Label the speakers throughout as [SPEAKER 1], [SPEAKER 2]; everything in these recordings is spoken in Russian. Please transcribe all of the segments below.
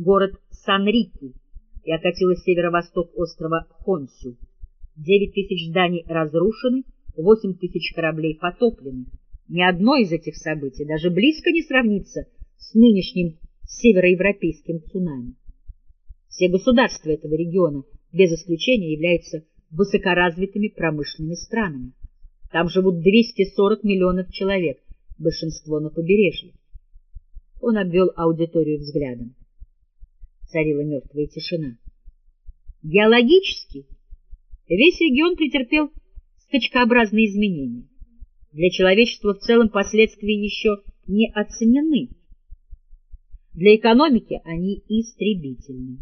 [SPEAKER 1] город Сан-Рику и окатила северо-восток острова Хонсю. Девять тысяч зданий разрушены, восемь тысяч кораблей потоплены. Ни одно из этих событий даже близко не сравнится с нынешним североевропейским цунами. Все государства этого региона, без исключения, являются высокоразвитыми промышленными странами. Там живут 240 миллионов человек, большинство на побережье. Он обвел аудиторию взглядом. Царила мертвая тишина. Геологически весь регион претерпел скачкообразные изменения. Для человечества в целом последствия еще не оценены. Для экономики они истребительны.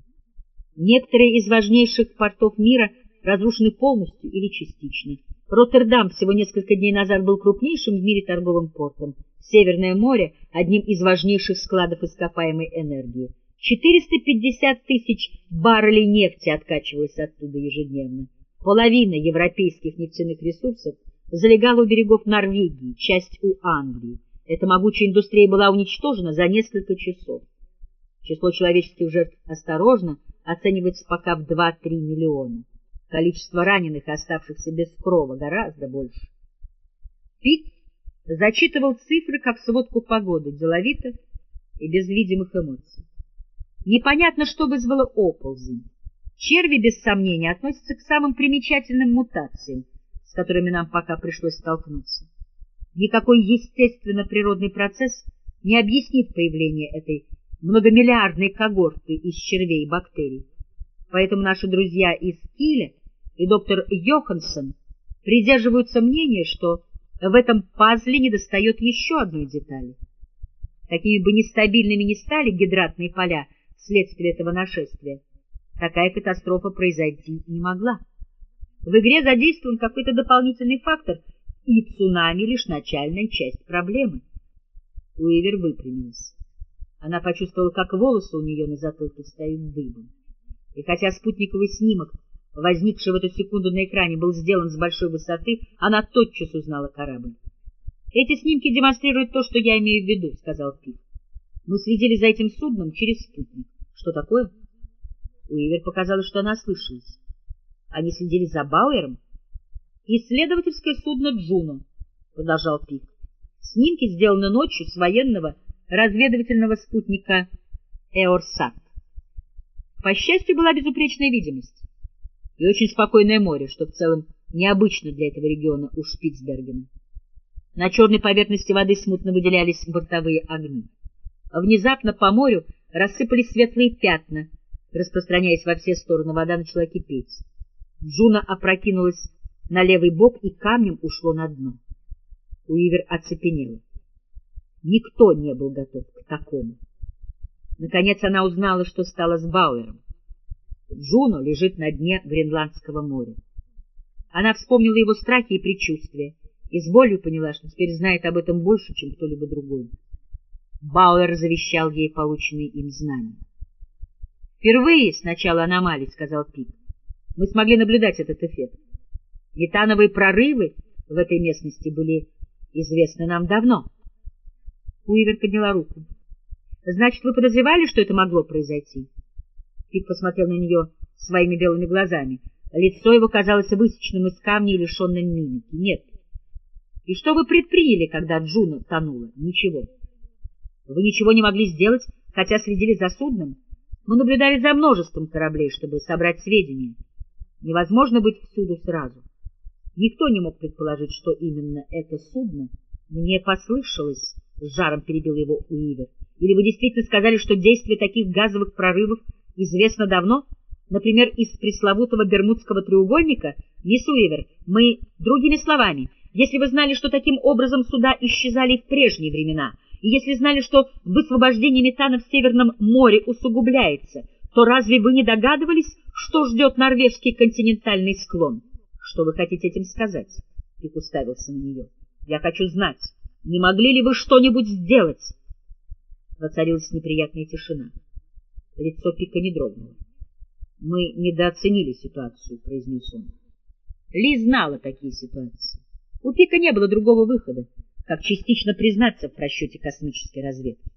[SPEAKER 1] Некоторые из важнейших портов мира разрушены полностью или частично. Роттердам всего несколько дней назад был крупнейшим в мире торговым портом. Северное море — одним из важнейших складов ископаемой энергии. 450 тысяч баррелей нефти откачивалось оттуда ежедневно. Половина европейских нефтяных ресурсов залегала у берегов Норвегии, часть у Англии. Эта могучая индустрия была уничтожена за несколько часов. Число человеческих жертв осторожно оценивается пока в 2-3 миллиона. Количество раненых и оставшихся без крова гораздо больше. Пик зачитывал цифры, как сводку погоды, деловито и без видимых эмоций. Непонятно, что вызвало оползень. Черви, без сомнения, относятся к самым примечательным мутациям, с которыми нам пока пришлось столкнуться. Никакой естественно-природный процесс не объяснит появление этой многомиллиардной когорты из червей и бактерий. Поэтому наши друзья из Киля и доктор Йоханссон придерживаются мнения, что в этом пазле недостает еще одной детали. Какими бы нестабильными ни стали гидратные поля вследствие этого нашествия, такая катастрофа произойти не могла. В игре задействован какой-то дополнительный фактор, и цунами — лишь начальная часть проблемы. Уивер выпрямилась. Она почувствовала, как волосы у нее на затылке встают дыбом. И хотя спутниковый снимок, возникший в эту секунду на экране, был сделан с большой высоты, она тотчас узнала корабль. «Эти снимки демонстрируют то, что я имею в виду», — сказал Пик. «Мы следили за этим судном через спутник. Что такое?» Уивер показалось, что она ослышалась. Они следили за Бауэром? «Исследовательское судно «Джуно», — продолжал Пик. «Снимки сделаны ночью с военного разведывательного спутника Эорсат. По счастью, была безупречная видимость и очень спокойное море, что в целом необычно для этого региона у Шпицбергена. На черной поверхности воды смутно выделялись бортовые огни. Внезапно по морю рассыпались светлые пятна, распространяясь во все стороны, вода начала кипеть. Джуна опрокинулась на левый бок и камнем ушло на дно. Уивер оцепенела. Никто не был готов к такому. Наконец она узнала, что стало с Бауэром. Джуно лежит на дне Гренландского моря. Она вспомнила его страхи и предчувствия, и с болью поняла, что теперь знает об этом больше, чем кто-либо другой. Бауэр завещал ей полученные им знания. «Впервые с начала аномалий», — сказал Пик, — «мы смогли наблюдать этот эффект. Метановые прорывы в этой местности были известны нам давно». Уивер подняла руку. «Значит, вы подозревали, что это могло произойти?» Пик посмотрел на нее своими белыми глазами. Лицо его казалось высеченным из камня и лишенным мимики. «Нет». «И что вы предприняли, когда «Джуно» тонула?» «Ничего». «Вы ничего не могли сделать, хотя следили за судном?» «Мы наблюдали за множеством кораблей, чтобы собрать сведения. Невозможно быть всюду сразу. Никто не мог предположить, что именно это судно мне послышалось». — с жаром перебил его Уивер. — Или вы действительно сказали, что действие таких газовых прорывов известно давно? Например, из пресловутого Бермудского треугольника? Мисс Уивер, мы, другими словами, если вы знали, что таким образом суда исчезали в прежние времена, и если знали, что высвобождение метана в Северном море усугубляется, то разве вы не догадывались, что ждет норвежский континентальный склон? Что вы хотите этим сказать? Пик уставился на нее. Я хочу знать. Не могли ли вы что-нибудь сделать? Воцарилась неприятная тишина. Лицо Пика не дрогнуло. — Мы недооценили ситуацию, — произнес он. Ли знала такие ситуации. У Пика не было другого выхода, как частично признаться в просчете космической разведки.